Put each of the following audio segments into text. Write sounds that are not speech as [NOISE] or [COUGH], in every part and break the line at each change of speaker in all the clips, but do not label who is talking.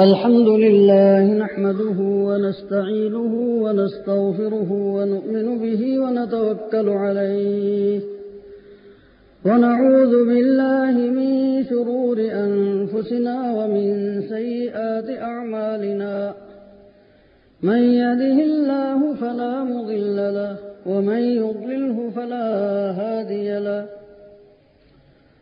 الحمد لله نحمده ونستعينه ونستغفره ونؤمن به ونتوكل عليه ونعوذ بالله من شرور أنفسنا ومن سيئات أعمالنا. من يده الله فلا مضل له ومن يضلله فلا هادي له.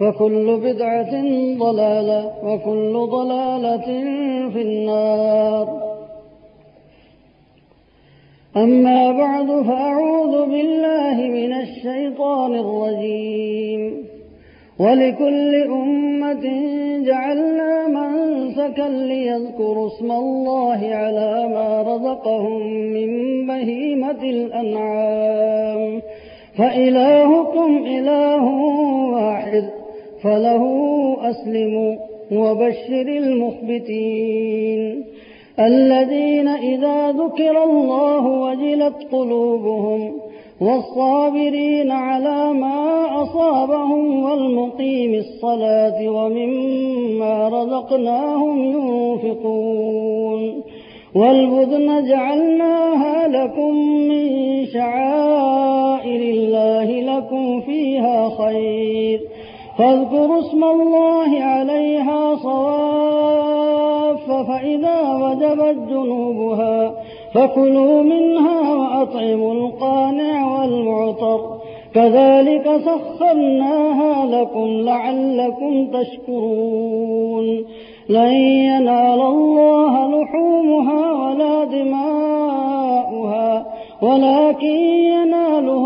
وكل بدعة ضلالة وكل ضلالة في النار. أما بعد فأعوذ بالله من الشيطان الرجيم. ولكل أمة جعلنا منسكا ليذكروا اسم الله على ما رزقهم من بهيمة الأنعام. فإلهكم إله واحد. فله أسلموا وبشر المخبتين. الذين إذا ذكر الله وجلت قلوبهم والصابرين على ما أصابهم والمقيم الصلاة ومما رزقناهم ينفقون. والبدن جعلناها لكم من شعائر الله لكم فيها خير. فاذكروا اسم الله عليها صواف فإذا وجبت جنوبها فكلوا منها وأطعموا القانع والمعطر. كذلك سخرناها لكم لعلكم تشكرون. لن ينال الله لحومها ولا دماؤها ولكن يناله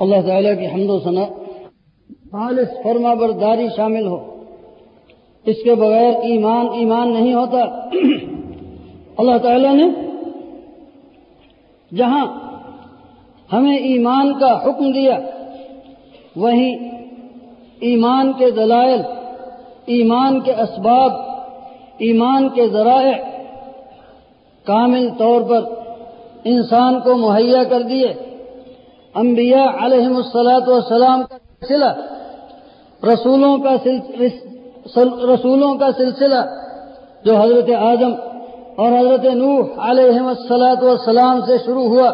اللہ تعالیٰ کی حمد و ثنا خالص فرما برداری شامل ہو۔ اس کے بغیر ایمان ایمان نہیں ہوتا۔ [CLEARS THROAT] اللہ تعالیٰ نے جہاں ہمیں ایمان کا حکم دیا وہیں ایمان کے دلائل، ایمان کے اسباب، ایمان کے ذرائع کامل طور پر انسان کو مہیا کر دیے۔ انبیاء علیہم السلاۃ والسلام کا سلسلہ، رسولوں کا رسولوں کا سلسلہ جو حضرت آدم اور حضرت نوح علیہم السلاۃ والسلام سے شروع ہوا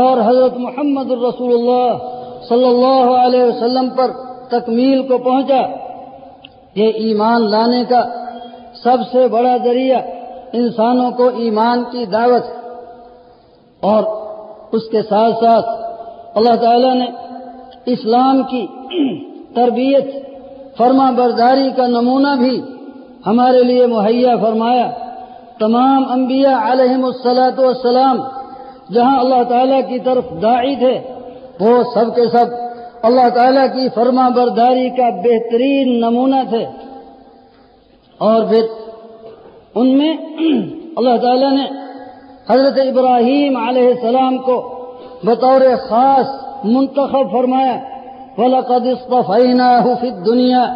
اور حضرت محمد الرسول اللہ صلی اللہ علیہ وسلم پر تکمیل کو پہنچا۔ یہ ایمان لانے کا سب سے بڑا ذریعہ انسانوں کو ایمان کی دعوت اور اس کے ساتھ ساتھ اللہ تعالی نے اسلام کی [CLEARS THROAT] تربیت فرما برداری کا نمونہ بھی ہمارے لیے مہیا فرمایا۔ تمام انبیاء علیہم السلاۃ والسلام، جہاں اللہ تعالیٰ کی طرف داعی تھے، وہ سب کے سب اللہ تعالیٰ کی فرما برداری کا بہترین نمونہ تھے۔ اور پھر ان میں [CLEARS THROAT] اللہ تعالیٰ نے حضرت ابراہیم علیہ السلام کو بطور خاص منتخب فرمایا، وَلَقَدْ اصْطَفَيْنَاهُ فِي الدُّنْيَا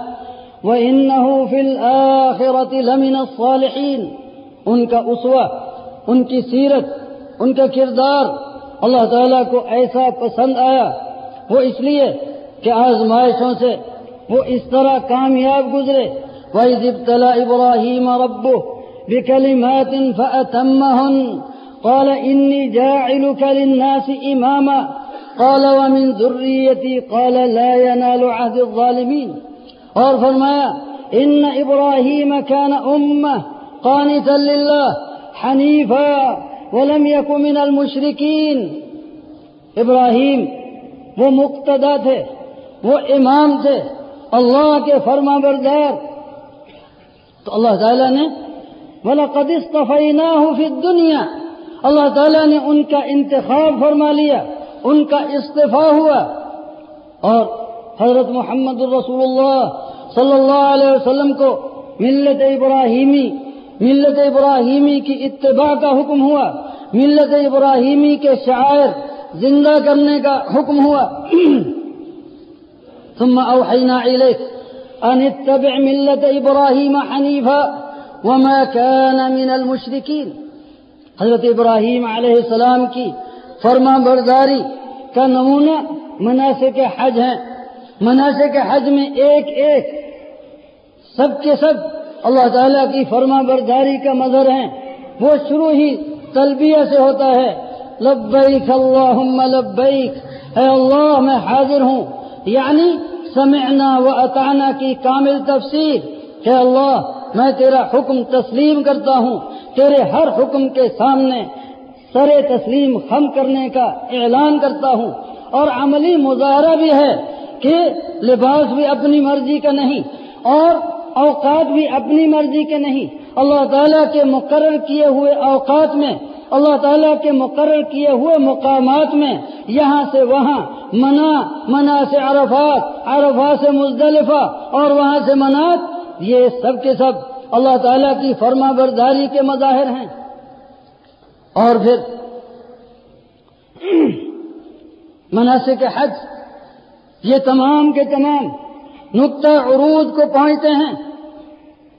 وإنه في الآخرة لمن الصالحين۔ ان کا اسوا ان کی سیرت، ان کا کردار اللہ تعالیٰ کو ایسا پسند آیا۔ وہ اس لیے کہ آزمائشوں سے وہ اس طرح کامیاب گزرے۔ وَإِذِ ابْتَلَى إِبْرَاهِيمَ رَبُّهُ بِكَلِمَاتٍ فَأَتَمَّهُنْ قَالَ إِنِّي جَاعِلُكَ لِلنَّاسِ إِمَامًا. قَالَ وَمِن ذُرِّيَّتِي. قَالَ لَا يَنَالُ عَهْدِ الظَّالِمِينَ. اور فرمایا ان ابراہیم كان امه قانتا لله، حنيفا، ولم يكن من المشركين. ابراہیم وہ مقتدا تھے، وہ امام تھے، اللہ کے فرما بردار تو اللہ تعالیٰ نے بولا قدس طفینہ فی دنیا اللہ تعالیٰ نے ان کا انتخاب فرما لیا، ان کا استفاع ہوا۔ اور حضرت محمد الرسول اللہ صلی اللہ علیہ وسلم کو ملت ابراہیمی ملت ابراہیمی کی اتباع کا حکم ہوا۔ ملت ابراہیمی کے شاعر زندہ کرنے کا حکم ہوا۔ [CLEARS THROAT] ثم اوحینا الیک ان اتبع ملت ابراہیم حنیفا وما كان من المشرکین۔ حضرت ابراہیم علیہ السلام کی فرما برداری کا نمونہ مناسب حج ہیں مناسب حج میں ایک ایک سب کے سب اللہ تعالیٰ کی فرما برداری کا مظہر ہیں۔ وہ شروع ہی تلبیہ سے ہوتا ہے۔ لبیک اللہم لبیک۔ اے اللہ، میں حاضر ہوں۔ یعنی سمعنا و اطعنا کی کامل تفسیر۔ کہ اللہ میں تیرا حکم تسلیم کرتا ہوں، تیرے ہر حکم کے سامنے سر تسلیم خم کرنے کا اعلان کرتا ہوں۔ اور عملی مظاہرہ بھی ہے کہ لباس بھی اپنی مرضی کا نہیں اور اوقات بھی اپنی مرضی کے نہیں۔ اللہ تعالیٰ کے مقرر کیے ہوئے اوقات میں، اللہ تعالیٰ کے مقرر کیے ہوئے مقامات میں، یہاں سے وہاں، منا منا سے عرفات عرفات سے مزدلفہ اور وہاں سے منات یہ سب کے سب اللہ تعالیٰ کی فرما برداری کے مظاہر ہیں۔ اور پھر مناسب کے حج، یہ تمام کے تمام نقطہ عروج کو پہنچتے ہیں۔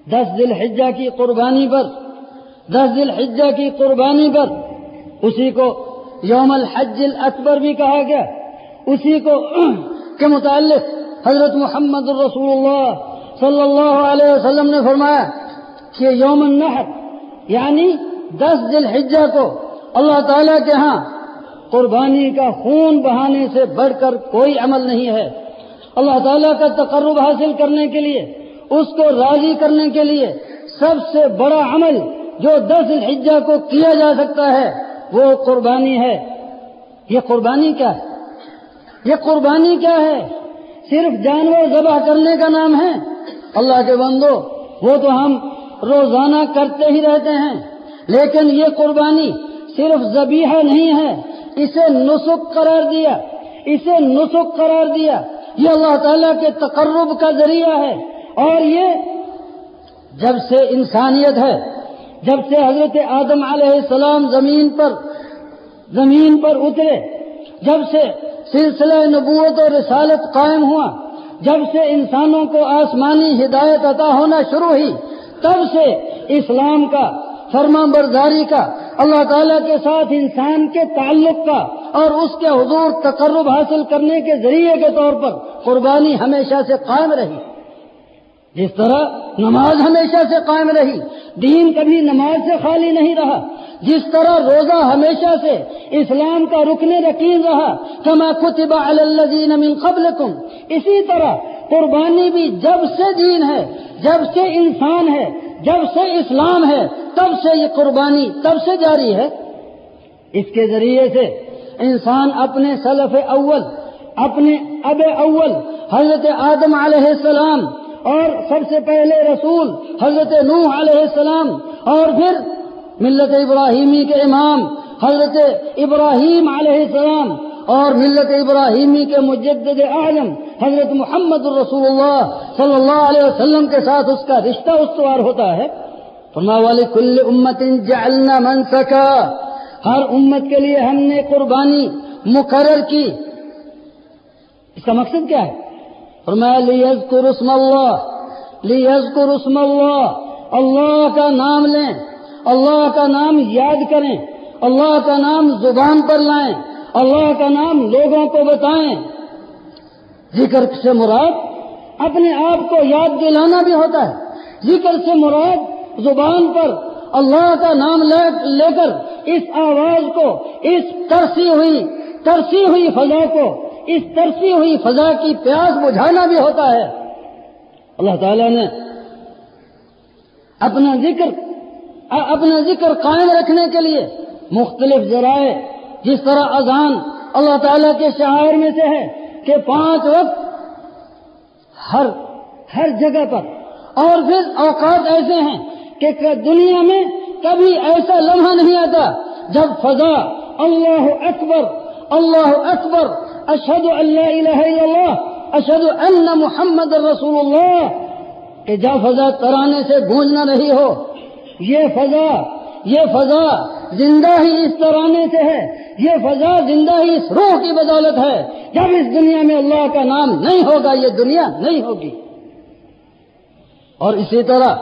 دس ذی الحجہ کی قربانی پر، دس ذی الحجہ کی قربانی پر، اسی کو یوم الحج الاکبر بھی کہا گیا۔ اسی کو [CLEARS THROAT] کے متعلق حضرت محمد الرسول اللہ صلی اللہ علیہ وسلم نے فرمایا کہ یوم النحر یعنی دس ذی الحجہ کو اللہ تعالی کے ہاں قربانی کا خون بہانے سے بڑھ کر کوئی عمل نہیں ہے۔ اللہ تعالیٰ کا تقرب حاصل کرنے کے لیے، اس کو راضی کرنے کے لیے سب سے بڑا عمل جو دس الحجہ کو کیا جا سکتا ہے، وہ قربانی ہے۔ یہ قربانی کیا ہے؟ یہ قربانی کیا ہے؟ صرف جانور ذبح کرنے کا نام ہے۔ اللہ کے بندو، وہ تو ہم روزانہ کرتے ہی رہتے ہیں۔ لیکن یہ قربانی صرف زبیحہ نہیں ہے، اسے نسخ قرار دیا۔ اسے نسخ قرار دیا۔ یہ اللہ تعالیٰ کے تقرب کا ذریعہ ہے۔ اور یہ جب سے انسانیت ہے، جب سے حضرت آدم علیہ السلام زمین پر زمین پر اترے، جب سے سلسلہ نبوت اور رسالت قائم ہوا جب سے انسانوں کو آسمانی ہدایت عطا ہونا شروع ہوئی، تب سے اسلام کا فرما برداری کا، اللہ تعالیٰ کے ساتھ انسان کے تعلق کا اور اس کے حضور تقرب حاصل کرنے کے ذریعے کے طور پر قربانی ہمیشہ سے قائم رہی۔ جس طرح نماز ہمیشہ سے قائم رہی۔ دین کبھی نماز سے خالی نہیں رہا۔ جس طرح روزہ ہمیشہ سے اسلام کا رکن رکین رہا، کما کتب علی الذین من قبلکم۔ اسی طرح قربانی بھی جب سے دین ہے، جب سے انسان ہے، جب سے اسلام ہے، تب سے یہ قربانی تب سے جاری ہے۔ اس کے ذریعے سے انسان اپنے سلف اول، اپنے اب اول، حضرت آدم علیہ السلام اور سب سے پہلے رسول حضرت نوح علیہ السلام اور پھر ملت ابراہیمی کے امام حضرت ابراہیم علیہ السلام اور ملت ابراہیمی کے مجدد اعظم حضرت محمد الرسول اللہ صلی اللہ علیہ وسلم کے ساتھ اس کا رشتہ استوار ہوتا ہے۔ فرما والی کل امت جعلنا من سکا ہر امت کے لیے ہم نے قربانی مقرر کی۔ اس کا مقصد کیا ہے؟ فرمایا، لیذکر اسم اللہ، لیذکر اسم اللہ اللہ کا نام لیں، اللہ کا نام یاد کریں، اللہ کا نام زبان پر لائیں، اللہ کا نام لوگوں کو بتائیں۔ ذکر سے مراد اپنے آپ کو یاد دلانا بھی ہوتا ہے۔ ذکر سے مراد زبان پر اللہ کا نام لے کر اس آواز کو، اس ترسی ہوئی ترسی ہوئی فضا کو اس ترسی ہوئی فضا کی پیاس بجھانا بھی ہوتا ہے۔ اللہ تعالی نے اپنا ذکر اپنا ذکر قائم رکھنے کے لیے مختلف ذرائع، جس طرح اذان اللہ تعالیٰ کے شاعر میں سے ہے کہ پانچ وقت ہر ہر جگہ پر۔ اور پھر اوقات ایسے ہیں کہ دنیا میں کبھی ایسا لمحہ نہیں آتا جب فضا اللہ اکبر اللہ اکبر اشد اللہ الہ الا اللہ اشد ان محمد رسول اللہ کہ جب فضا ترانے سے گونج نہ رہی ہو، یہ فضا یہ فضا زندہ ہی اس ترانے سے ہے، یہ فضا زندہ ہی اس روح کی بدولت ہے۔ جب اس دنیا میں اللہ کا نام نہیں ہوگا، یہ دنیا نہیں ہوگی۔ اور اسی طرح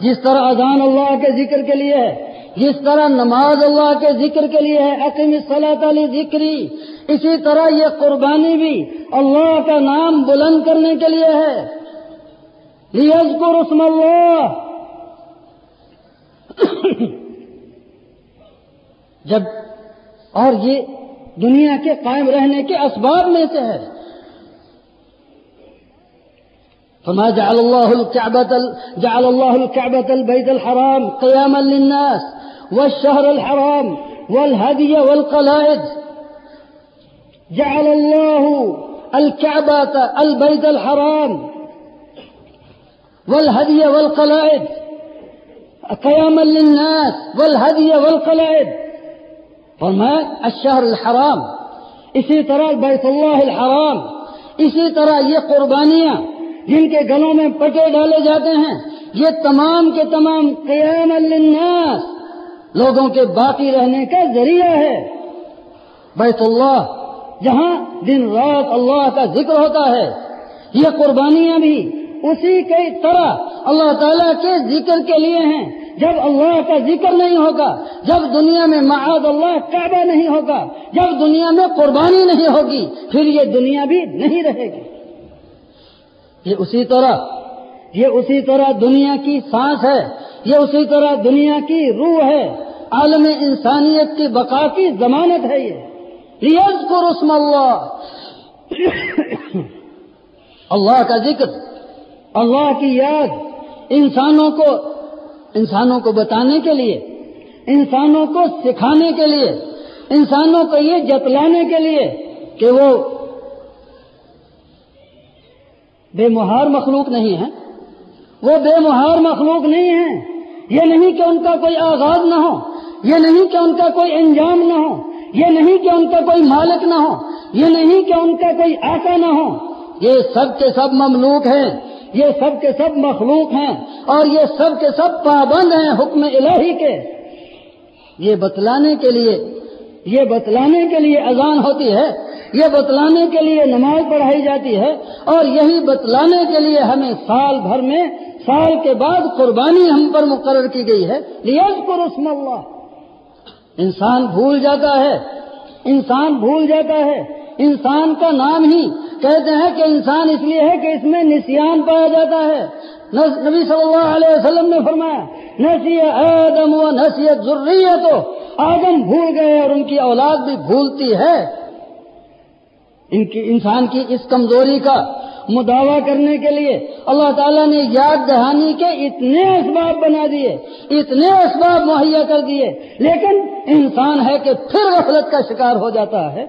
جس طرح اذان اللہ کے ذکر کے لیے ہے، جس طرح نماز اللہ کے ذکر کے لیے ہے عقیم صلاح علی ذکری اسی طرح یہ قربانی بھی اللہ کا نام بلند کرنے کے لیے ہے۔ لیز کو رسم اللہ جب اور یہ دنیا کے قائم رہنے کے اسباب میں سے ہے۔ فما جعل الله الكعبة جعل الله الكعبة البيت الحرام قياما للناس والشهر الحرام والهدي والقلائد۔ جعل الله الكعبة البيت الحرام والهدي والقلائد، قياما للناس، والهدي والقلائد. فرمایا، الشهر الحرام. اسی طرح بیت اللہ الحرام، اسی طرح یہ قربانیاں جن کے گلوں میں پٹے ڈالے جاتے ہیں، یہ تمام کے تمام قیام للناس، لوگوں کے باقی رہنے کا ذریعہ ہے۔ بیت اللہ جہاں دن رات اللہ کا ذکر ہوتا ہے۔ یہ قربانیاں بھی اسی کی طرح اللہ تعالیٰ کے ذکر کے لیے ہیں۔ جب اللہ کا ذکر نہیں ہوگا، جب دنیا میں معاذ اللہ کعبہ نہیں ہوگا، جب دنیا میں قربانی نہیں ہوگی، پھر یہ دنیا بھی نہیں رہے گی۔ یہ اسی طرح، یہ اسی طرح دنیا کی سانس ہے۔ یہ اسی طرح دنیا کی روح ہے۔ عالم انسانیت کی بقا کی ضمانت ہے یہ۔ ریاض کو رسم اللہ اللہ کا ذکر، اللہ کی یاد انسانوں کو انسانوں کو بتانے کے لیے، انسانوں کو سکھانے کے لیے، انسانوں کو یہ جتلانے کے لیے کہ وہ بے مہار مخلوق نہیں ہے وہ بے مہار مخلوق نہیں ہے یہ نہیں کہ ان کا کوئی آغاز نہ ہو، یہ نہیں کہ ان کا کوئی انجام نہ ہو یہ نہیں کہ ان کا کوئی مالک نہ ہو، یہ نہیں کہ ان کا کوئی آقا نہ ہو، یہ سب کے سب مملوک ہیں، یہ سب کے سب مخلوق ہیں اور یہ سب کے سب پابند ہیں حکم الہی کے۔ یہ بتلانے کے لیے، یہ بتلانے کے لیے اذان ہوتی ہے، یہ بتلانے کے لیے نماز پڑھائی جاتی ہے اور یہی بتلانے کے لیے ہمیں سال بھر میں، سال کے بعد قربانی ہم پر مقرر کی گئی ہے۔ لیز کو رسم اللہ۔ انسان بھول جاتا ہے۔ انسان بھول جاتا ہے۔ انسان کا نام ہی کہتے ہیں کہ انسان اس لیے ہے کہ اس میں نسیان پایا جاتا ہے۔ نبی صلی اللہ علیہ وسلم نے فرمایا نسی آدم و نصیحت ضروری ہے تو آدم بھول گئے اور ان کی اولاد بھی بھولتی ہے۔ ان کی، انسان کی اس کمزوری کا مداوع کرنے کے لیے اللہ تعالیٰ نے یاد دہانی کے اتنے اسباب بنا دیے، اتنے اسباب مہیا کر دیے، لیکن انسان ہے کہ پھر غفلت کا شکار ہو جاتا ہے۔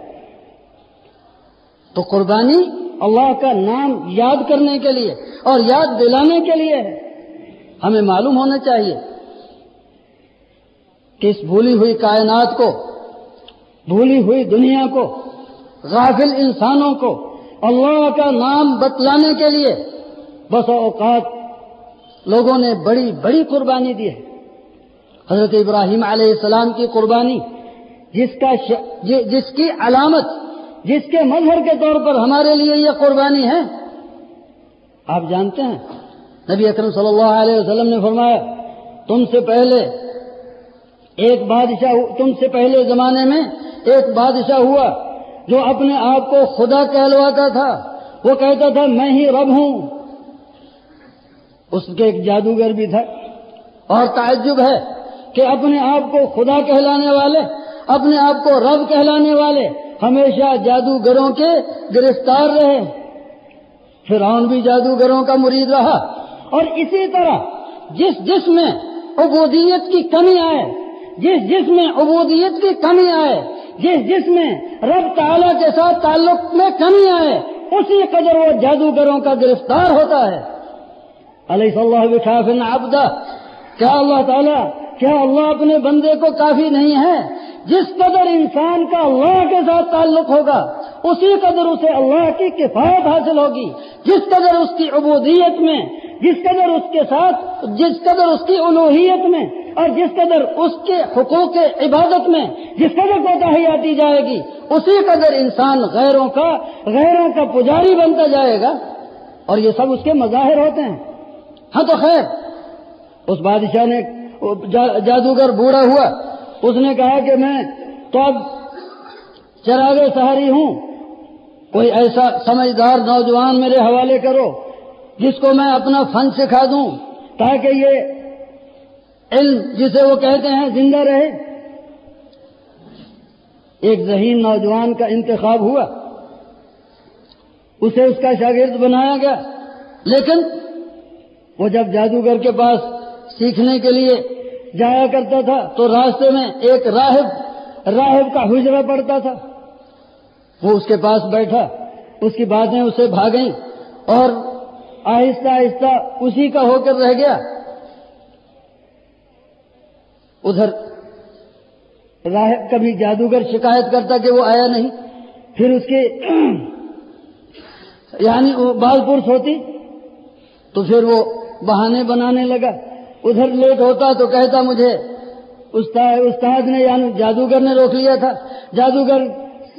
تو قربانی اللہ کا نام یاد کرنے کے لیے اور یاد دلانے کے لیے ہے۔ ہمیں معلوم ہونا چاہیے کہ اس بھولی ہوئی کائنات کو، بھولی ہوئی دنیا کو، غافل انسانوں کو اللہ کا نام بتلانے کے لیے بس اوقات لوگوں نے بڑی بڑی قربانی دی ہے۔ حضرت ابراہیم علیہ السلام کی قربانی، جس کا ش... جس کی علامت، جس کے مظہر کے طور پر ہمارے لیے یہ قربانی ہے۔ آپ جانتے ہیں، نبی اکرم صلی اللہ علیہ وسلم نے فرمایا، تم سے پہلے ایک بادشاہ تم سے پہلے زمانے میں ایک بادشاہ ہوا۔ جو اپنے آپ کو خدا کہلواتا تھا، وہ کہتا تھا، میں ہی رب ہوں۔ اس کے ایک جادوگر بھی تھا۔ اور تعجب ہے کہ اپنے آپ کو خدا کہلانے والے، اپنے آپ کو رب کہلانے والے ہمیشہ جادوگروں کے گرفتار رہے۔ فرعون بھی جادوگروں کا مرید رہا۔ اور اسی طرح جس جس میں عبودیت کی کمی آئے، جس جس میں عبودیت کی کمی آئے جس جس میں رب تعالی کے ساتھ تعلق میں کمی آئے، اسی قدر وہ جادوگروں کا گرفتار ہوتا ہے۔ علیہ صلی اللہ بخافن عبدہ کیا اللہ تعالیٰ، کیا اللہ اپنے بندے کو کافی نہیں ہے؟ جس قدر انسان کا اللہ کے ساتھ تعلق ہوگا، اسی قدر اسے اللہ کی کفایت حاصل ہوگی۔ جس قدر اس کی عبودیت میں جس قدر اس کے ساتھ، جس قدر اس کی الوحیت میں اور جس قدر اس کے حقوق عبادت میں جس قدر کوتاہی آتی جائے گی، اسی قدر انسان غیروں کا غیروں کا پجاری بنتا جائے گا۔ اور یہ سب اس کے مظاہر ہوتے ہیں۔ ہاں تو خیر، اس بادشاہ نے جادوگر بوڑھا ہوا، اس نے کہا کہ میں تو اب چراغ سہاری ہوں، کوئی ایسا سمجھدار نوجوان میرے حوالے کرو۔ جس کو میں اپنا فن سکھا دوں، تاکہ یہ علم جسے وہ کہتے ہیں زندہ رہے۔ ایک ذہین نوجوان کا انتخاب ہوا۔ اسے اس کا شاگرد بنایا گیا۔ لیکن وہ جب جادوگر کے پاس سیکھنے کے لیے جایا کرتا تھا، تو راستے میں ایک راہب راہب کا حجرہ پڑتا تھا۔ وہ اس کے پاس بیٹھا، اس کی باتیں اسے بھاگیں اور آہستہ آہستہ اسی کا ہو کر رہ گیا۔ ادھر راہب کبھی جادوگر شکایت کرتا کہ وہ آیا نہیں، پھر اس کے [CLEARS THROAT] یعنی وہ بال پورس ہوتی تو پھر وہ بہانے بنانے لگا۔ ادھر لیٹ ہوتا تو کہتا مجھے استاد نے یعنی جادوگر نے روک لیا تھا۔ جادوگر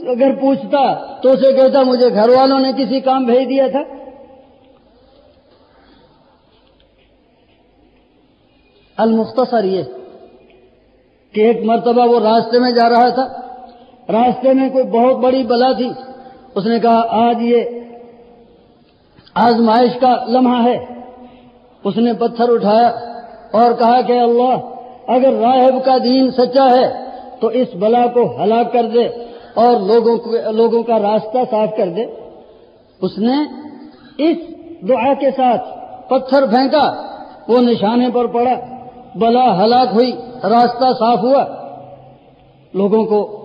اگر پوچھتا تو اسے کہتا مجھے گھر والوں نے کسی کام بھیج دیا تھا۔ المختصر یہ کہ ایک مرتبہ وہ راستے میں جا رہا تھا، راستے میں کوئی بہت بڑی بلا تھی۔ اس نے کہا، آج یہ آزمائش کا لمحہ ہے۔ اس نے پتھر اٹھایا اور کہا کہ اللہ، اگر راہب کا دین سچا ہے تو اس بلا کو ہلاک کر دے اور لوگوں لوگوں کا راستہ صاف کر دے۔ اس نے اس دعا کے ساتھ پتھر پھینکا، وہ نشانے پر پڑا۔ بلا ہلاک ہوئی، راستہ صاف ہوا۔ لوگوں کو،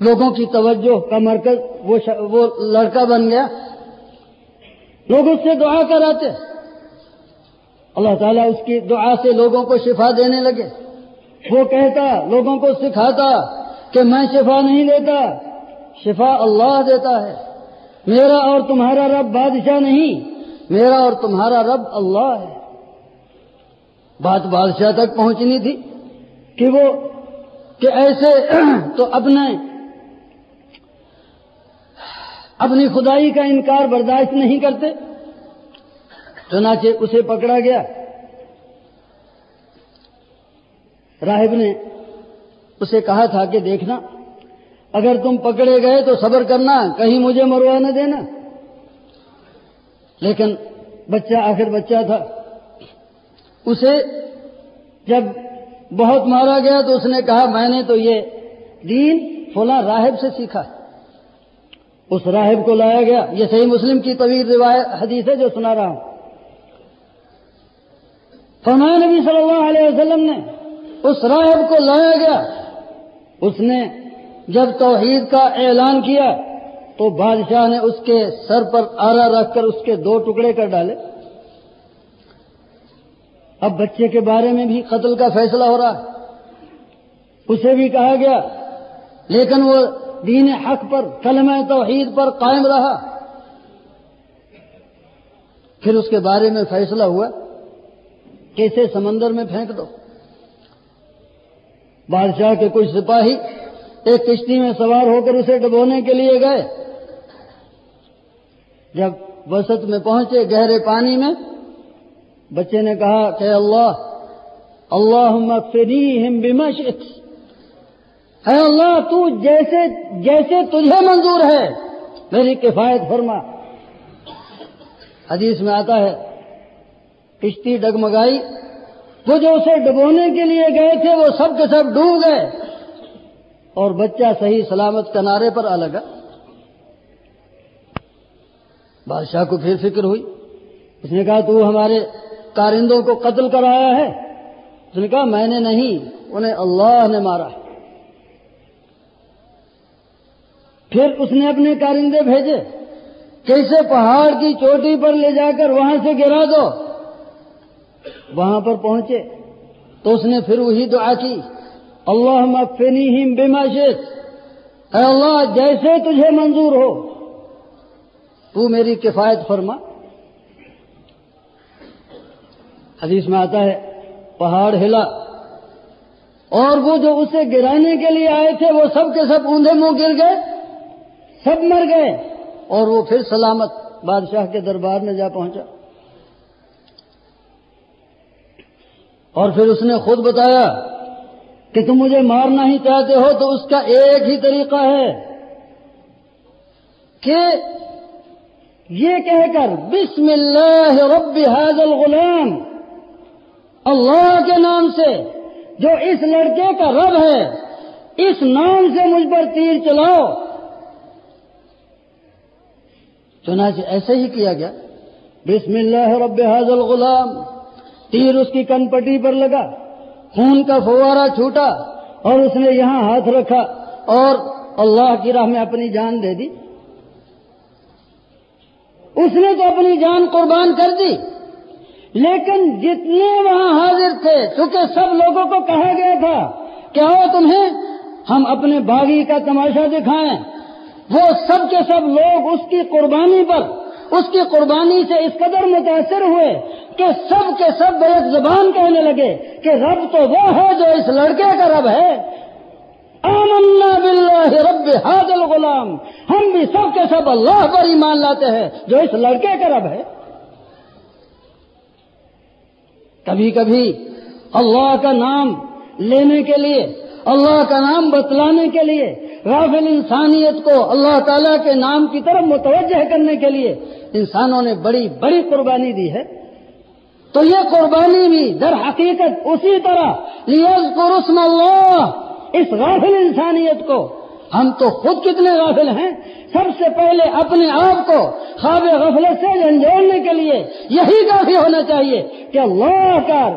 لوگوں کی توجہ کا مرکز، وہ لڑکا بن گیا۔ لوگ اس سے دعا کراتے۔ اللہ تعالیٰ اس کی دعا سے لوگوں کو شفا دینے لگے۔ وہ کہتا، لوگوں کو سکھاتا کہ میں شفا نہیں دیتا، شفا اللہ دیتا ہے۔ میرا اور تمہارا رب بادشاہ نہیں، میرا اور تمہارا رب اللہ ہے۔ بات بادشاہ تک پہنچنی تھی کہ وہ کہ ایسے [CLEARS THROAT] تو اپنے اپنی خدائی کا انکار برداشت نہیں کرتے چنانچہ اسے پکڑا گیا۔ راہب نے اسے کہا تھا کہ دیکھنا، اگر تم پکڑے گئے تو صبر کرنا، کہیں مجھے مروا نہ دینا۔ لیکن بچہ آخر بچہ تھا۔ اسے جب بہت مارا گیا تو اس نے کہا، میں نے تو یہ دین فلاں راہب سے سیکھا۔ اس راہب کو لایا گیا۔ یہ صحیح مسلم کی طویل روایت، حدیث ہے جو سنا رہا ہوں۔ فرمایا نبی صلی اللہ علیہ وسلم نے، اس راہب کو لایا گیا۔ اس نے جب توحید کا اعلان کیا تو بادشاہ نے اس کے سر پر آرا رکھ کر اس کے دو ٹکڑے کر ڈالے۔ اب بچے کے بارے میں بھی قتل کا فیصلہ ہو رہا اسے بھی کہا گیا، لیکن وہ دین حق پر، کلمہ توحید پر قائم رہا۔ پھر اس کے بارے میں فیصلہ ہوا، کیسے سمندر میں پھینک دو؟ بادشاہ کے کچھ سپاہی ایک کشتی میں سوار ہو کر اسے ڈبونے کے لیے گئے۔ جب وسط میں پہنچے گہرے پانی میں بچے نے کہا کہ اللہ اللہ مغفریم بمشت اے اللہ، تو جیسے جیسے تجھے منظور ہے، میری کفایت فرما۔ حدیث میں آتا ہے، کشتی ڈگمگائی۔ وہ جو اسے ڈبونے کے لیے گئے تھے، وہ سب کے سب ڈوب گئے۔ اور بچہ صحیح سلامت کنارے پر آ لگا۔ بادشاہ کو پھر فکر ہوئی۔ اس نے کہا، تو ہمارے کارندوں کو قتل کرایا ہے؟ اس نے کہا، میں نے نہیں، انہیں اللہ نے مارا۔ پھر اس نے اپنے کارندے بھیجے۔ کیسے پہاڑ کی چوٹی پر لے جا کر وہاں سے گرا دو؟ وہاں پر پہنچے۔ تو اس نے پھر وہی دعا کی۔ اللہ مفنی اے اللہ، جیسے تجھے منظور ہو۔ تو میری کفایت فرما۔ حدیث میں آتا ہے، پہاڑ ہلا۔ اور وہ جو اسے گرانے کے لیے آئے تھے، وہ سب کے سب اوندے منہ گر گئے، سب مر گئے۔ اور وہ پھر سلامت بادشاہ کے دربار میں جا پہنچا۔ اور پھر اس نے خود بتایا کہ تم مجھے مارنا ہی چاہتے ہو تو اس کا ایک ہی طریقہ ہے کہ یہ کہہ کر، بسم اللہ رب حاض الغلام اللہ کے نام سے، جو اس لڑکے کا رب ہے، اس نام سے مجھ پر تیر چلاؤ۔ چنانچہ ایسے ہی کیا گیا۔ بسم اللہ رب حاض الغلام۔ تیر اس کی کن پٹی پر لگا، خون کا فوارہ چھوٹا اور اس نے یہاں ہاتھ رکھا اور اللہ کی راہ میں اپنی جان دے دی۔ اس نے تو اپنی جان قربان کر دی۔ لیکن جتنے وہاں حاضر تھے، چونکہ سب لوگوں کو کہا گیا تھا کہ آؤ تمہیں ہم اپنے باغی کا تماشا دکھائیں۔ وہ سب کے سب لوگ اس کی قربانی پر، اس کی قربانی سے اس قدر متاثر ہوئے کہ سب کے سب ایک زبان کہنے لگے کہ رب تو وہ ہے جو اس لڑکے کا رب ہے۔ آمنا باللہ رب حاضل غلام ہم بھی سب کے سب اللہ پر ایمان لاتے ہیں جو اس لڑکے کا رب ہے۔ کبھی کبھی اللہ کا نام لینے کے لیے، اللہ کا نام بتلانے کے لیے، غافل انسانیت کو اللہ تعالیٰ کے نام کی طرف متوجہ کرنے کے لیے انسانوں نے بڑی بڑی قربانی دی ہے۔ تو یہ قربانی بھی در حقیقت اسی طرح لیز کو رسم اللہ، اس غافل انسانیت کو ہم تو خود کتنے غافل ہیں؟ سب سے پہلے اپنے آپ کو خواب غفلت سے جھنجھوڑنے کے لیے یہی کافی ہونا چاہیے کہ اللہ کا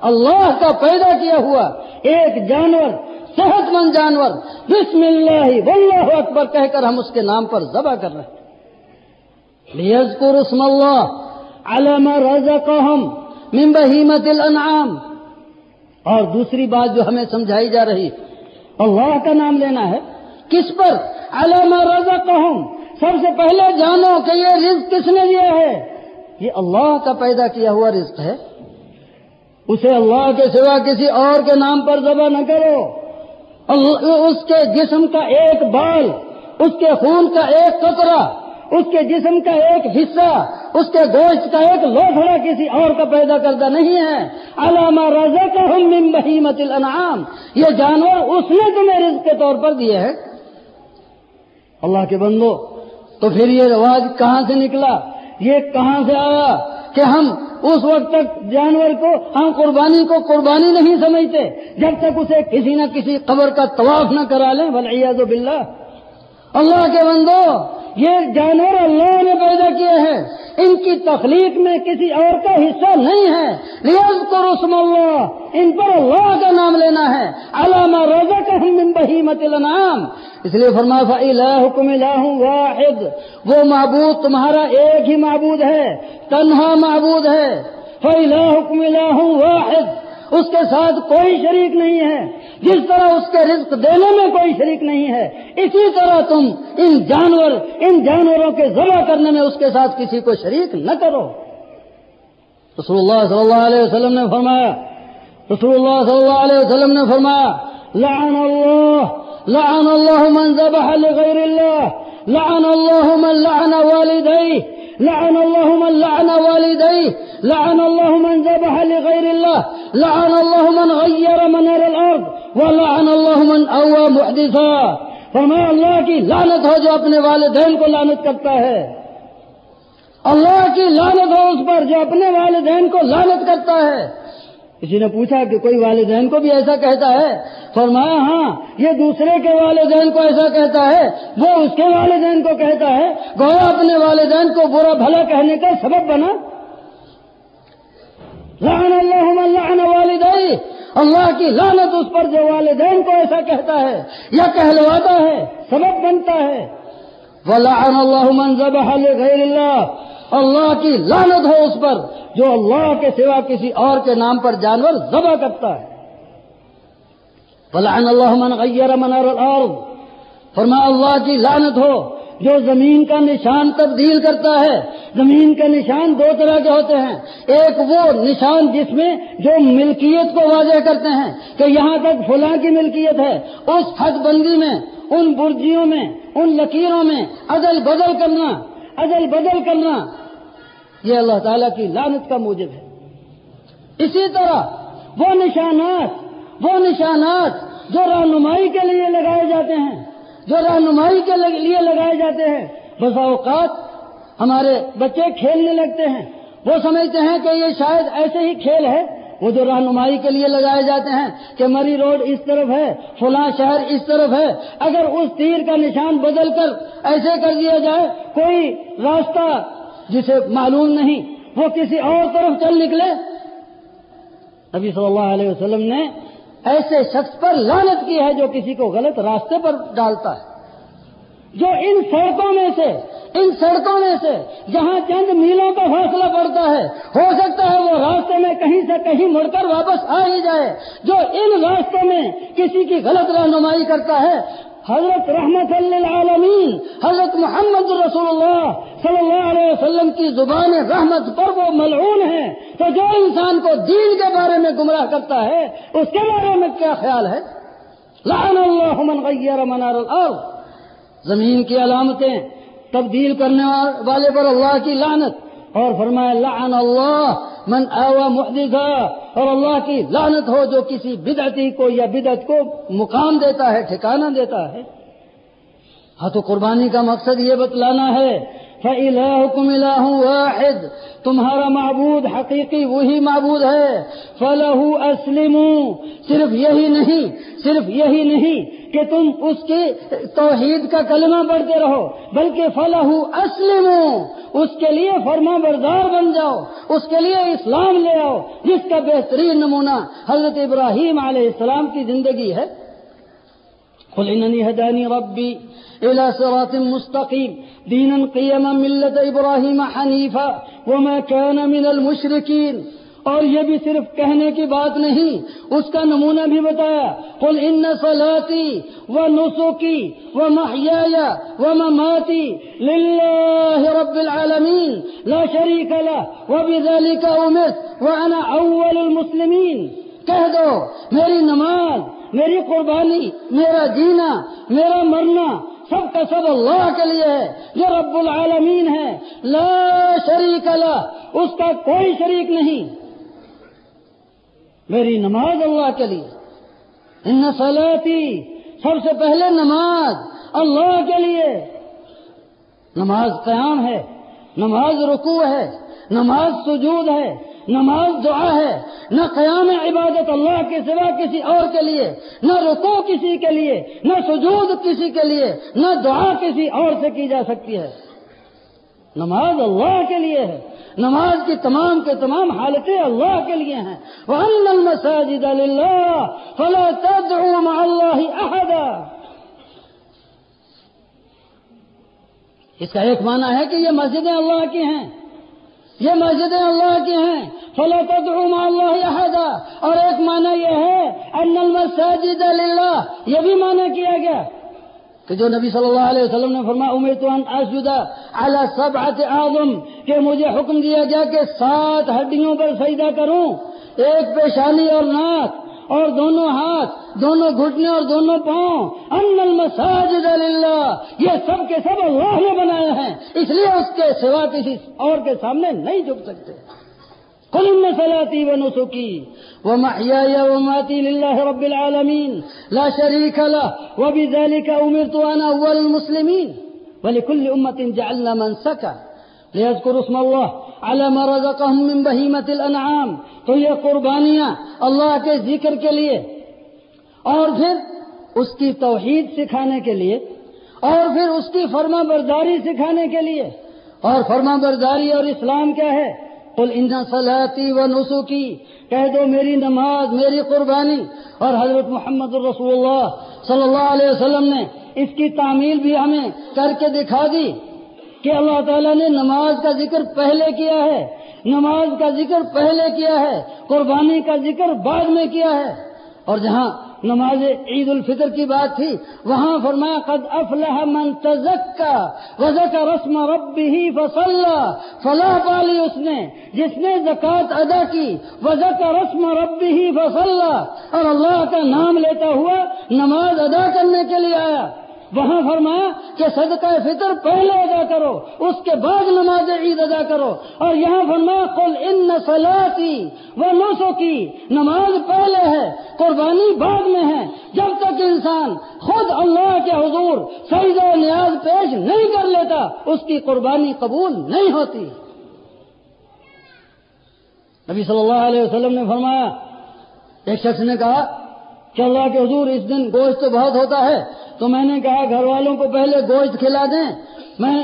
اللہ کا پیدا کیا ہوا ایک جانور صحت مند جانور، بسم اللہ، واللہ اکبر کہہ کر ہم اس کے نام پر ذبح کر رہے ہیں۔ لیذکر اسم اللہ، علم رزقہم من بہیمت الانعام۔ اور دوسری بات جو ہمیں سمجھائی جا رہی، اللہ کا نام لینا ہے۔ کس پر؟ علامہ رضا کہوں سب سے پہلے جانو کہ یہ رزق کس نے دیا ہے۔ یہ اللہ کا پیدا کیا ہوا رزق ہے۔ اسے اللہ کے سوا کسی اور کے نام پر ذبح نہ کرو۔ اس کے جسم کا ایک بال، اس کے خون کا ایک قطرہ اس کے جسم کا ایک حصہ، اس کے گوشت کا ایک لوٹڑا کسی اور کا پیدا کردہ نہیں ہے۔ علامہ رضا کا ہم بہیمت الانعام یہ جانور اس نے تمہیں رزق کے طور پر دیے ہیں۔ اللہ کے بندو، تو پھر یہ رواج کہاں سے نکلا؟ یہ کہاں سے آیا کہ ہم اس وقت تک جانور کو، ہم قربانی کو قربانی نہیں سمجھتے، جب تک اسے کسی نہ کسی قبر کا طواف نہ کرا لیں بلیاز باللہ۔ اللہ کے بندو، یہ جانور اللہ نے پیدا کیے ہیں۔ ان کی تخلیق میں کسی اور کا حصہ نہیں ہے۔ ریاض کو رسم اللہ، ان پر اللہ کا نام لینا ہے۔ علامہ روزہ کا ہم بہی مت اس لیے فرما حکم اللہ واحد۔ وہ معبود تمہارا ایک ہی معبود ہے۔ تنہا معبود ہے۔ فلا حکم اللہ واحد۔ اس کے ساتھ کوئی شریک نہیں ہے۔ جس طرح اس کے رزق دینے میں کوئی شریک نہیں ہے، اسی طرح تم ان جانور، ان جانوروں کے ذبح کرنے میں اس کے ساتھ کسی کو شریک نہ کرو۔ رسول اللہ صلی اللہ علیہ وسلم نے فرمایا، رسول اللہ صلی اللہ علیہ وسلم نے فرمایا، لعن اللہ لعن اللہ من ذبح لغیر اللہ، لعن اللہ من لعن والدی لعن الله من لعن والديه، لعن الله من ذبح لغير الله، لعن الله من غير منار الأرض، ولعن الله من أوى محدثا. فرمایا، اللہ کی لعنت ہو جو اپنے والدین کو لانت کرتا ہے۔ اللہ کی لعنت ہو اس پر جو اپنے والدین کو لعنت کرتا ہے۔ کسی نے پوچھا کہ کوئی والدین کو بھی ایسا کہتا ہے؟ فرمایا ہاں یہ دوسرے کے والدین کو ایسا کہتا ہے، وہ اس کے والدین کو کہتا ہے۔ گویا اپنے والدین کو برا بھلا کہنے کا سبب بنا۔ لعن اللہ لعن والدئی اللہ کی لانت اس پر جو والدین کو ایسا کہتا ہے یا کہلواتا ہے، سبب بنتا ہے۔ وہ لعن اللہ من ذبح لغیر اللہ اللہ کی لانت ہو اس پر جو اللہ کے سوا کسی اور کے نام پر جانور ذبح کرتا ہے۔ فلعن اللہ من غیر منار الارض فرما اللہ کی لانت ہو جو زمین کا نشان تبدیل کرتا ہے۔ زمین کے نشان دو طرح کے ہوتے ہیں۔ ایک وہ نشان جس میں جو ملکیت کو واضح کرتے ہیں کہ یہاں تک فلاں کی ملکیت ہے۔ اس حد بندی میں، ان برجیوں میں، ان لکیروں میں ادل بدل کرنا۔ ادل بدل کرنا یہ اللہ تعالیٰ کی لانت کا موجب ہے۔ اسی طرح وہ نشانات وہ نشانات جو رہنمائی کے لیے لگائے جاتے ہیں، جو رہنمائی کے لیے لگائے جاتے ہیں بسا اوقات ہمارے بچے کھیلنے لگتے ہیں۔ وہ سمجھتے ہیں کہ یہ شاید ایسے ہی کھیل ہے وہ جو رہنمائی کے لیے لگائے جاتے ہیں کہ مری روڈ اس طرف ہے، فلاں شہر اس طرف ہے، اگر اس تیر کا نشان بدل کر ایسے کر دیا جائے، کوئی راستہ جسے معلوم نہیں، وہ کسی اور طرف چل نکلے۔ ابھی صلی اللہ علیہ وسلم نے ایسے شخص پر لانت کی ہے جو کسی کو غلط راستے پر ڈالتا ہے۔ جو ان سڑکوں میں سے، ان سڑکوں میں سے جہاں چند میلوں کا فاصلہ پڑتا ہے، ہو سکتا ہے وہ راستے میں کہیں سے کہیں مڑ کر واپس آ ہی جائے، جو ان راستوں میں کسی کی غلط رہنمائی کرتا ہے۔ حضرت رحمت للعالمین، حضرت محمد رسول اللہ صلی اللہ علیہ وسلم کی زبان رحمت پر وہ ملعون ہے تو جو انسان کو دین کے بارے میں گمراہ کرتا ہے، اس کے بارے میں کیا خیال ہے؟ لعن اللہ من غیر منار الارض۔ زمین کی علامتیں تبدیل کرنے والے پر اللہ کی لعنت اور فرمایا، لعن اللہ من آوا محدثا، اور اللہ کی لعنت ہو جو کسی بدعتی کو یا بدعت کو مقام دیتا ہے، ٹھکانہ دیتا ہے۔ ہاں تو قربانی کا مقصد یہ بتلانا ہے فَإِلَاهُكُمْ إِلَاهٌ وَاحِدٌ. تمہارا معبود حقیقی وہی معبود ہے. فَلَهُ أَسْلِمُوا صرف یہی نہیں، صرف یہی نہیں کہ تم اس کی توحید کا کلمہ پڑھتے رہو، بلکہ فلاح اسلم اس کے لیے فرما بردار بن جاؤ، اس کے لیے اسلام لے آؤ، جس کا بہترین نمونہ حضرت ابراہیم علیہ السلام کی زندگی ہے۔ خلننی حدانی ربی إلى صراط مستقيم. دينا قيما ملة إبراهيم حنيفا وما كان من المشركين. اور یہ بھی صرف کہنے کی بات نہیں اس کا نمونہ بھی بتایا. قل إن صلاتي ونسكي ومحياي ومماتي لله رب العالمين. لا شريك له. وبذلك بذلك وأنا أول المسلمين. کہہ دو. میری نماز میری قربانی میرا جینا میرا مرنا سب کا سب اللہ کے لیے ہے۔ جو رب العالمین ہے۔ لا شریک لا اس کا کوئی شریک نہیں۔ میری نماز اللہ کے لیے۔ ان سلاتی سب سے پہلے نماز اللہ کے لیے۔ نماز قیام ہے۔ نماز رکوع ہے۔ نماز سجود ہے۔ نماز دعا ہے، نہ قیام عبادت اللہ کے سوا کسی اور کے لیے، نہ رکوع کسی کے لیے، نہ سجود کسی کے لیے، نہ دعا کسی اور سے کی جا سکتی ہے۔ نماز اللہ کے لیے ہے، نماز کی تمام کے تمام حالتیں اللہ کے لیے ہیں۔ وَأَنَّ الْمَسَاجِدَ لِلَّهِ فَلَا تَدْعُوا مَعَ اللَّهِ أَحَدًا۔ اس کا ایک معنی ہے کہ یہ مسجدیں اللہ کی ہیں۔ یہ مسجدیں اللہ کی ہیں۔ فلا تدعو مع اللہ احدا اور ایک معنی یہ ہے ان المساجد للہ یہ بھی معنی کیا گیا۔ کہ جو نبی صلی اللہ علیہ وسلم نے فرمایا امیر تو اسجدہ علی سبعت اعظم، کہ مجھے حکم دیا گیا کہ سات ہڈیوں پر سجدہ کروں۔ ایک پیشانی اور ناک۔ اور دونوں ہاتھ، دونوں گھٹنے اور دونوں پاؤں۔ ان المساجد اللہ یہ سب کے سب اللہ نے بنائے ہیں۔ اس لیے اس کے سوا کسی اور کے سامنے نہیں جھک سکتے۔ قل ان صلاتي ونسكي ومحياي ومماتي لله رب العالمين۔ لا شريك له، وبذلك أمرت أنا أول المسلمين۔ ولكل أمة جعلنا منسكا۔ ليذكروا اسم الله على ما رزقهم من بهيمة الأنعام تو یہ قربانیاں اللہ کے ذکر کے لیے. اور پھر اس کی توحید سکھانے کے لیے. اور پھر اس کی فرما برداری سکھانے کے لیے. اور فرما برداری اور اسلام کیا ہے؟ قل ان صلاتی و نسو کی کہہ دو میری نماز، میری قربانی. اور حضرت محمد الرسول اللہ صلی اللہ علیہ وسلم نے اس کی تعمیل بھی ہمیں کر کے دکھا دی. کہ اللہ تعالیٰ نے نماز کا ذکر پہلے کیا ہے، نماز کا ذکر پہلے کیا ہے، قربانی کا ذکر بعد میں کیا ہے۔ اور جہاں نماز عید الفطر کی بات تھی، وہاں فرمایا، قد افلح من تزکا وزکا رسم ربی ہی فصلہ فلاح پالی اس نے، جس نے زکوٰۃ ادا کی، وزکا رسم ربی ہی فصلہ اور اللہ کا نام لیتا ہوا نماز ادا کرنے کے لیے آیا۔ وہاں فرمایا کہ صدقہ فطر پہلے ادا کرو، اس کے بعد نماز عید ادا کرو۔ اور یہاں فرمایا کل ان سلاتی و نوسوں کی نماز پہلے ہے، قربانی بعد میں ہے۔ جب تک انسان خود اللہ کے حضور سعید و نیاز پیش نہیں کر لیتا، اس کی قربانی قبول نہیں ہوتی۔ نبی صلی اللہ علیہ وسلم نے فرمایا، ایک شخص نے کہا کہ اللہ کے حضور اس دن گوشت تو بہت ہوتا ہے، تو میں نے کہا گھر والوں کو پہلے گوشت کھلا دیں۔ میں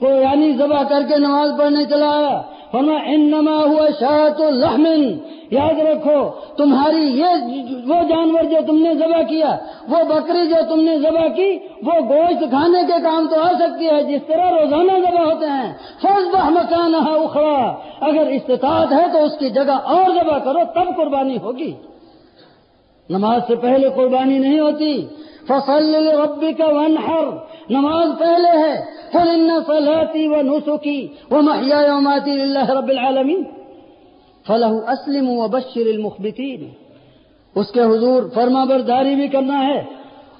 یعنی ذبح کر کے نماز پڑھنے چلا آیا۔ فرما ان نما ہوا شاہ تو لحمن۔ یاد رکھو، تمہاری یہ وہ جانور جو تم نے ذبح کیا، وہ بکری جو تم نے ذبح کی، وہ گوشت کھانے کے کام تو آ سکتی ہے۔ جس طرح روزانہ ذبح ہوتے ہیں، فوج بہ مکان اخرا اگر استطاعت ہے تو اس کی جگہ اور ذبح کرو، تب قربانی ہوگی۔ نماز سے پہلے قربانی نہیں ہوتی۔ فصل ربی کا ونحر نماز پہلے ہے۔ فل ان صلاتی و نسخی و محیا ماتی اللہ رب العالمین فلاح اسلم و بشر المخبتین اس کے حضور فرما برداری بھی کرنا ہے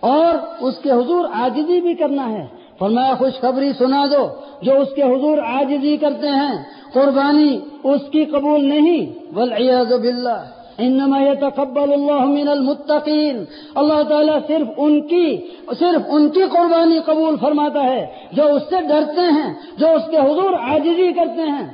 اور اس کے حضور عاجزی بھی کرنا ہے۔ فرمایا، خوشخبری سنا دو۔ جو اس کے حضور عاجزی کرتے ہیں، قربانی اس کی قبول نہیں۔ والعیاذ باللہ۔ انما يتقبل الله من المتقين. اللہ تعالیٰ صرف ان کی صرف ان کی قربانی قبول فرماتا ہے، جو اس سے ڈرتے ہیں، جو اس کے حضور عاجزی کرتے ہیں۔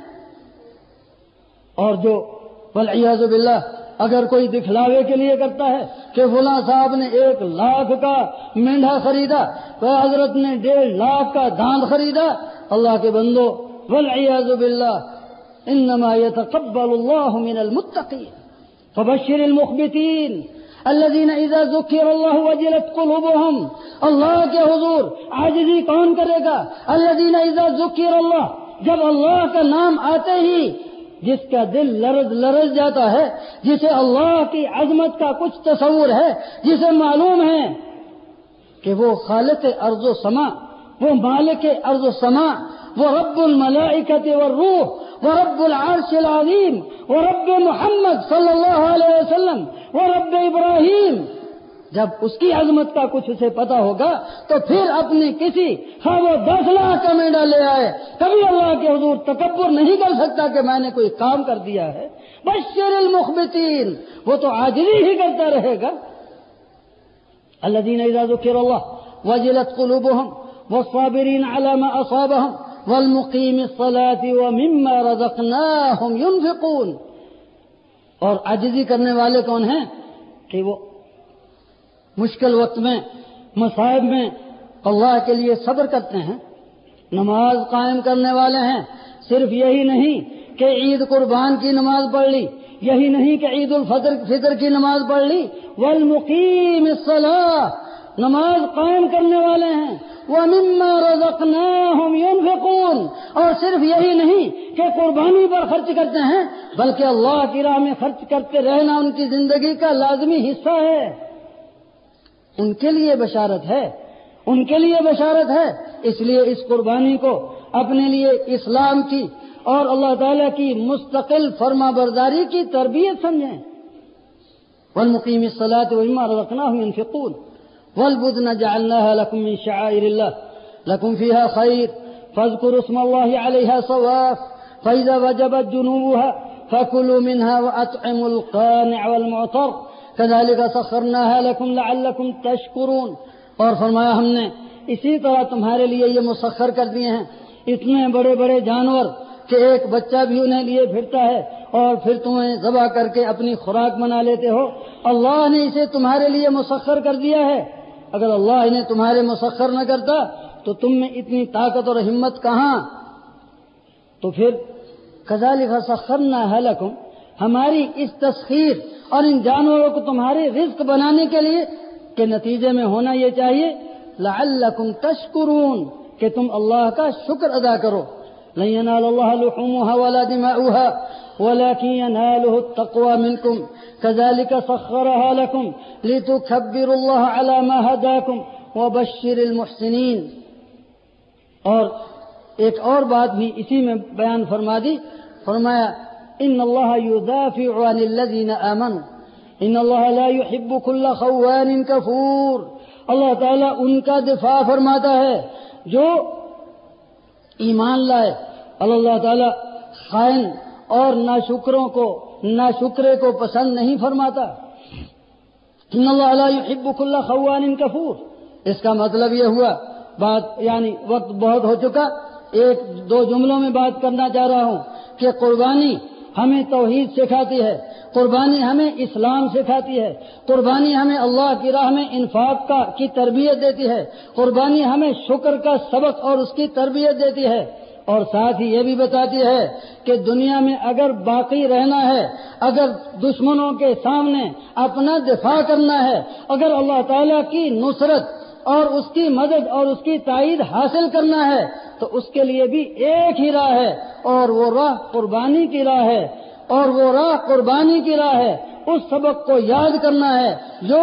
اور جو والعیاذ باللہ، اگر کوئی دکھلاوے کے لیے کرتا ہے کہ فلاں صاحب نے ایک لاکھ کا مینڈا خریدا تو حضرت نے ڈیڑھ لاکھ کا دانت خریدا، اللہ کے بندو، والعیاذ باللہ، انما يتقبل الله من المتقين۔ فبشر المخبتين الذين اذا ذكر الله وجلت قلوبهم. اللہ کے حضور عاجزی کون کرے گا؟ الذين اذا ذكر اللہ جب اللہ کا نام آتے ہی جس کا دل لرز لرز جاتا ہے، جسے اللہ کی عظمت کا کچھ تصور ہے، جسے معلوم ہے کہ وہ خالق ارض و سما وہ مالک ارض و سما وہ رب الملائکت والروح ورب العرش العظیم ورب محمد صلی اللہ علیہ وسلم ورب ابراہیم۔ جب اس کی عظمت کا کچھ اسے پتا ہوگا، تو پھر اپنی کسی ہاں وہ دس لاکھ کا میڈا لے آئے۔ کبھی اللہ کے حضور تکبر نہیں کر سکتا کہ میں نے کوئی کام کر دیا ہے۔ بشر المخبتین، وہ تو آجری ہی کرتا رہے گا۔ اللہ دین اعزاز اللہ، وجلت قلوبهم والصابرين على ما أصابهم والمقیم الصلاة ومما رزقناهم ينفقون اور عجزی کرنے والے کون ہیں کہ وہ مشکل وقت میں، مصائب میں اللہ کے لیے صبر کرتے ہیں، نماز قائم کرنے والے ہیں۔ صرف یہی نہیں کہ عید قربان کی نماز پڑھ لی، یہی نہیں کہ عید الفطر، فطر کی نماز پڑھ لی۔ والمقیم الصلاة نماز قائم کرنے والے ہیں۔ وہ وَمِمَّا رَزَقْنَاهُمْ يُنْفِقُونَ۔ اور صرف یہی نہیں کہ قربانی پر خرچ کرتے ہیں، بلکہ اللہ کی راہ میں خرچ کرتے رہنا ان کی زندگی کا لازمی حصہ ہے۔ ان کے لیے بشارت ہے۔ ان کے لیے بشارت ہے۔ اس لیے اس قربانی کو اپنے لیے اسلام کی اور اللہ تعالی کی مستقل فرما برداری کی تربیت سمجھیں۔ والمقيم الصلاة ومما رزقناهم ينفقون۔ والبدن جعلناها لكم من شعائر الله. لكم فيها خير. فاذكروا اسم الله عليها صواف. فإذا وجبت جنوبها فكلوا منها وأطعموا القانع والمعطر. كذلك سخرناها لكم لعلكم تشكرون. اور فرمایا ہم نے، اسی طرح تمہارے لیے یہ مسخر کر دیے ہیں۔ اتنے بڑے بڑے جانور کہ ایک بچہ بھی انہیں لیے پھرتا ہے اور پھر تمہیں ذبح کر کے اپنی خوراک بنا لیتے ہو۔ اللہ نے اسے تمہارے لیے مسخر کر دیا ہے۔ اگر اللہ انہیں تمہارے مسخر نہ کرتا تو تم میں اتنی طاقت اور ہمت کہاں؟ تو پھر کزالی سخر نہ ہماری اس تسخیر اور ان جانوروں کو تمہارے رزق بنانے کے لیے کے نتیجے میں ہونا یہ چاہیے، لعلکم تشکرون، کہ تم اللہ کا شکر ادا کرو۔ لن ينال الله لحومها ولا دماؤها، ولكن يناله التقوى منكم. كذلك سخرها لكم لتكبروا الله على ما هداكم وبشر المحسنين. اور ایک اور بات بھی اسی میں بیان فرما دی، فرمایا ان اللہ يدافع عن الذين آمنوا. ان اللہ لا يحب كل خوان كفور. اللہ تعالیٰ ان کا دفاع فرماتا ہے، جو ایمان لائے۔ اللہ تعالیٰ خائن اور ناشکروں کو، ناشکرے کو پسند نہیں فرماتا۔ ان اللہ علیہ يحب اللہ خوان کفور۔ اس کا مطلب یہ ہوا، بات یعنی وقت بہت ہو چکا۔ ایک دو جملوں میں بات کرنا چاہ رہا ہوں کہ قربانی ہمیں توحید سکھاتی ہے، قربانی ہمیں اسلام سکھاتی ہے، قربانی ہمیں اللہ کی راہ میں انفاق کا کی تربیت دیتی ہے، قربانی ہمیں شکر کا سبق اور اس کی تربیت دیتی ہے۔ اور ساتھ ہی یہ بھی بتاتی ہے کہ دنیا میں اگر باقی رہنا ہے، اگر دشمنوں کے سامنے اپنا دفاع کرنا ہے، اگر اللہ تعالی کی نصرت اور اس کی مدد اور اس کی تائید حاصل کرنا ہے تو اس کے لیے بھی ایک ہی راہ ہے اور وہ راہ قربانی کی راہ ہے اور وہ راہ قربانی کی راہ ہے۔ اس سبق کو یاد کرنا ہے جو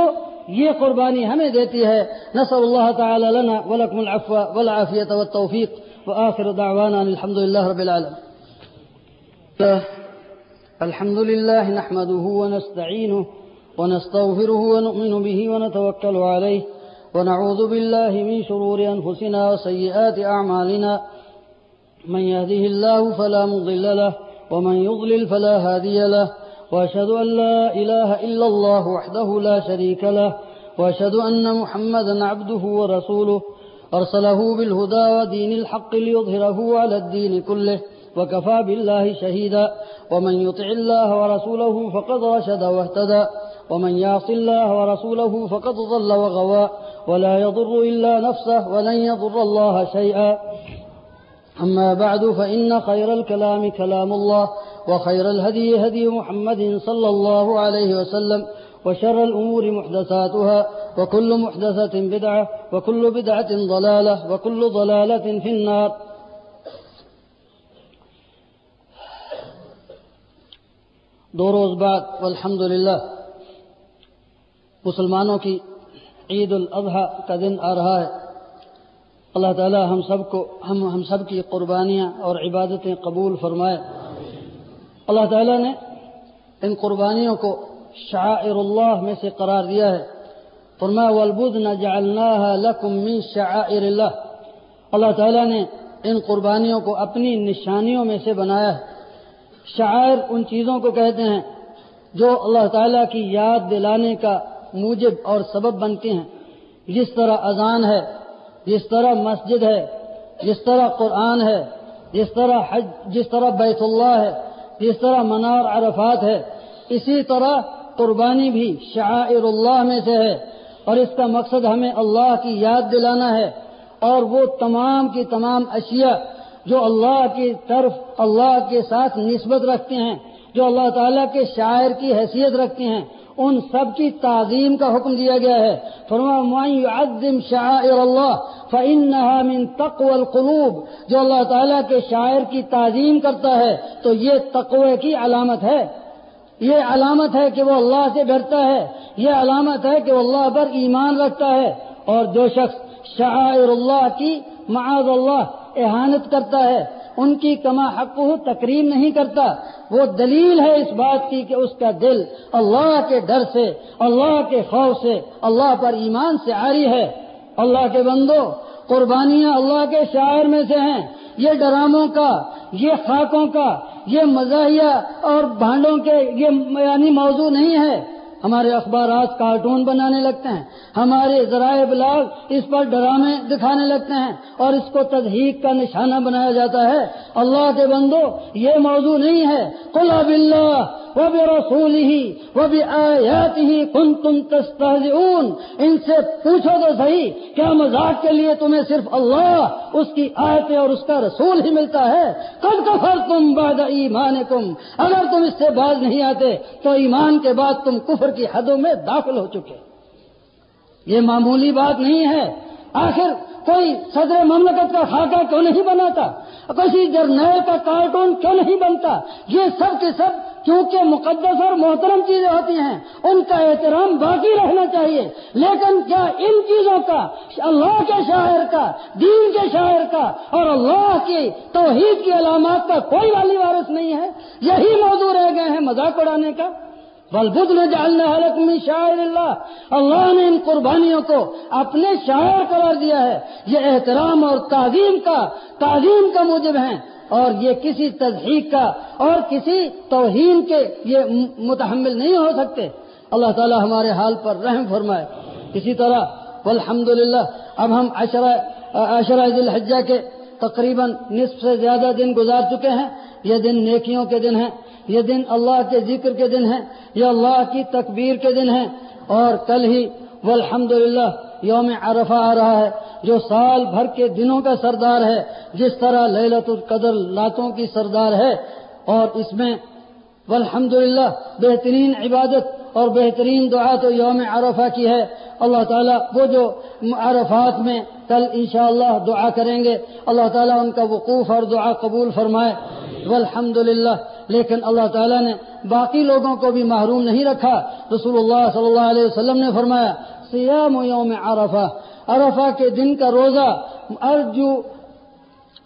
یہ قربانی ہمیں دیتی ہے۔ نصر اللہ تعالی لنا ولکم العفو والعافیت والتوفیق وآخر دعوانا الحمد لله رب العالمين الحمد لله نحمده ونستعينه ونستغفره ونؤمن به ونتوكل عليه ونعوذ بالله من شرور أنفسنا وسيئات أعمالنا. من يهده الله فلا مضل له ومن يضلل فلا هادي له. وأشهد أن لا إله إلا الله وحده لا شريك له. وأشهد أن محمدا عبده ورسوله. أرسله بالهدى ودين الحق ليظهره على الدين كله وكفى بالله شهيدا. ومن يطع الله ورسوله فقد رشد واهتدى. ومن يعص الله ورسوله فقد ضل وغوى. ولا يضر إلا نفسه ولن يضر الله شيئا. أما بعد فإن خير الكلام كلام الله وخير الهدي هدي محمد صلى الله عليه وسلم وشر الأمور محدثاتها وكل محدثة بدعة وكل بدعة ضلالة وكل ضلالة في النار. دو روز بعد والحمد للہ مسلمانوں کی عید الاضحیٰ کا دن آ رہا ہے۔ اللہ تعالی ہم سب کو ہم ہم سب کی قربانیاں اور عبادتیں قبول فرمائے۔ اللہ تعالیٰ نے ان قربانیوں کو شعائر اللہ میں سے قرار دیا ہے۔ فرمایا، والبدن جعلناها لكم من شعائر اللہ اللہ تعالیٰ نے ان قربانیوں کو اپنی نشانیوں میں سے بنایا ہے۔ شعائر ان چیزوں کو کہتے ہیں جو اللہ تعالیٰ کی یاد دلانے کا موجب اور سبب بنتے ہیں۔ جس طرح اذان ہے، جس طرح مسجد ہے، جس طرح قرآن ہے، جس طرح حج، جس طرح بیت اللہ ہے، جس طرح منار، عرفات ہے۔ اسی طرح قربانی بھی شعائر اللہ میں سے ہے۔ اور اس کا مقصد ہمیں اللہ کی یاد دلانا ہے۔ اور وہ تمام کی تمام اشیاء جو اللہ کی طرف، اللہ کے ساتھ نسبت رکھتے ہیں، جو اللہ تعالیٰ کے شاعر کی حیثیت رکھتے ہیں ان سب کی تعظیم کا حکم دیا گیا ہے۔ فرما شاعر اللہ، فإنها من تقوى القلوب۔ جو اللہ تعالیٰ کے شاعر کی تعظیم کرتا ہے، تو یہ تقوی کی علامت ہے۔ یہ علامت ہے کہ وہ اللہ سے ڈرتا ہے۔ یہ علامت ہے کہ وہ اللہ پر ایمان رکھتا ہے۔ اور جو شخص شاعر اللہ کی معاذ اللہ، احانت کرتا ہے۔ ان کی کما حق تقریم نہیں کرتا۔ وہ دلیل ہے اس بات کی کہ اس کا دل اللہ کے ڈر سے، اللہ کے خوف سے، اللہ پر ایمان سے آری ہے۔ اللہ کے بندو، قربانیاں اللہ کے شاعر میں سے ہیں۔ یہ ڈراموں کا، یہ خاکوں کا، یہ مزاحیہ اور بھانڈوں کے، یہ یعنی موضوع نہیں ہے۔ ہمارے اخبارات کارٹون بنانے لگتے ہیں، ہمارے ذرائع ابلاغ اس پر ڈرامے دکھانے لگتے ہیں اور اس کو تضحیق کا نشانہ بنایا جاتا ہے۔ اللہ کے بندو، یہ موضوع نہیں ہے۔ قل اب اللہ وہ بھی رسول ہی وہ بھی آیات ہی کن تم تستہزئون۔ ان سے پوچھو تو صحیح، کیا مذاق کے لیے تمہیں صرف اللہ، اس کی آیتیں اور اس کا رسول ہی ملتا ہے؟ کب کفر تم بعد ایمان اگر تم اس سے باز نہیں آتے، تو ایمان کے بعد تم کفر کی حدوں میں داخل ہو چکے یہ معمولی بات نہیں ہے۔ آخر کوئی صدر مملکت کا خاکہ کیوں نہیں بناتا؟ کسی جرنیل کا کارٹون کیوں نہیں بنتا؟ یہ سب کے سب کیونکہ مقدس اور محترم چیزیں ہوتی ہیں، ان کا احترام باقی رہنا چاہیے۔ لیکن کیا ان چیزوں کا، اللہ کے شاعر کا، دین کے شاعر کا اور اللہ کی توحید کی علامات کا کوئی والی وارث نہیں ہے؟ یہی موضوع رہ گئے ہیں مذاق اڑانے کا۔ بلبد میں جالنا حلق میں شاعر اللہ اللہ نے ان قربانیوں کو اپنے شاعر قرار دیا ہے. یہ احترام اور تعظیم کا تعظیم کا موجب ہیں اور یہ کسی تضحیق کا اور کسی توہین کے یہ متحمل نہیں ہو سکتے. اللہ تعالی ہمارے حال پر رحم فرمائے. اسی طرح الحمد اب ہم عشرہ ذی الحجہ کے تقریباً نصف سے زیادہ دن گزار چکے ہیں. یہ دن نیکیوں کے دن ہیں. یہ دن اللہ کے ذکر کے دن ہیں، یہ اللہ کی تکبیر کے دن ہیں۔ اور کل ہی والحمد یوم عرفہ آ رہا ہے، جو سال بھر کے دنوں کا سردار ہے۔ جس طرح للت القدر لاتوں کی سردار ہے، اور اس میں والحمد بہترین عبادت اور بہترین دعا تو یوم عرفہ کی ہے۔ اللہ تعالیٰ وہ جو عرفات میں کل انشاءاللہ دعا کریں گے، اللہ تعالیٰ ان کا وقوف اور دعا قبول فرمائے۔ والحمد لیکن اللہ تعالیٰ نے باقی لوگوں کو بھی محروم نہیں رکھا۔ رسول اللہ صلی اللہ علیہ وسلم نے فرمایا، سیام یوم عرفہ عرفہ کے دن کا روزہ، ارجو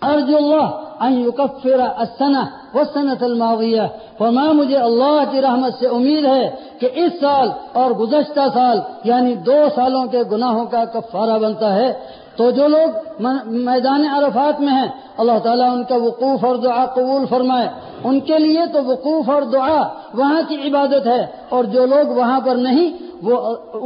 ارجو اللہ ان یکفر السنہ والسنة الماضیہ فرمایا مجھے اللہ کی رحمت سے امید ہے کہ اس سال اور گزشتہ سال یعنی دو سالوں کے گناہوں کا کفارہ بنتا ہے۔ تو جو لوگ میدان عرفات میں ہیں، اللہ تعالیٰ ان کا وقوف اور دعا قبول فرمائے۔ ان کے لیے تو وقوف اور دعا وہاں کی عبادت ہے، اور جو لوگ وہاں پر نہیں وہ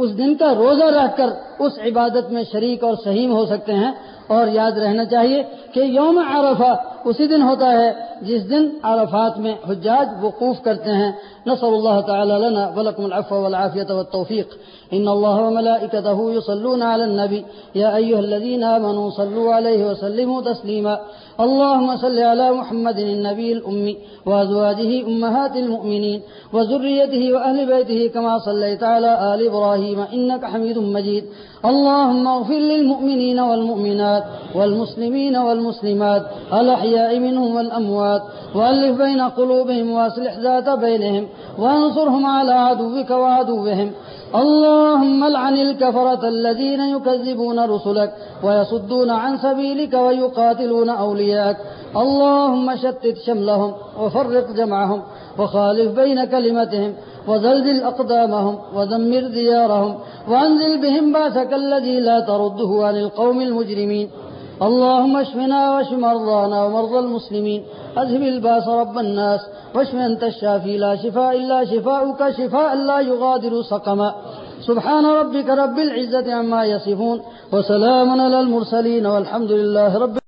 اس دن کا روزہ رہ کر اس عبادت میں شریک اور سہیم ہو سکتے ہیں اور یاد رہنا چاہیے کہ یوم عرفہ اسی دن ہوتا ہے جس دن عرفات میں حجاج وقوف کرتے ہیں۔ نصر اللہ تعالی لنا ولكم العفو والعافية والتوفيق إن الله وملائكته يصلون على النبي يا أيها الذين آمنوا صلوا عليه وسلموا تسليما اللهم صل على محمد النبي الأمي وأزواجه أمهات المؤمنين وذريته وأهل بيته كما صليت على آل إبراهيم إنك حميد مجيد. اللهم اغفر للمؤمنين والمؤمنات والمسلمين والمسلمات الأحياء منهم والأموات وألف بين قلوبهم وأصلح ذات بينهم وانصرهم على عدوك وعدوهم اللهم العن الكفرة الذين يكذبون رسلك ويصدون عن سبيلك ويقاتلون أولياءك. اللهم شتت شملهم وفرق جمعهم وخالف بين كلمتهم وزلزل أقدامهم ودمر ديارهم وأنزل بهم باسك الذي لا ترده عن القوم المجرمين. اللهم اشفنا واشف مرضانا ومرضى المسلمين. أذهب الباس رب الناس. واشف أنت الشافي. لا شفاء إلا شفاؤك. شفاء لا يغادر سقما. سبحان ربك رب العزة عما يصفون. وسلام على المرسلين. والحمد لله رب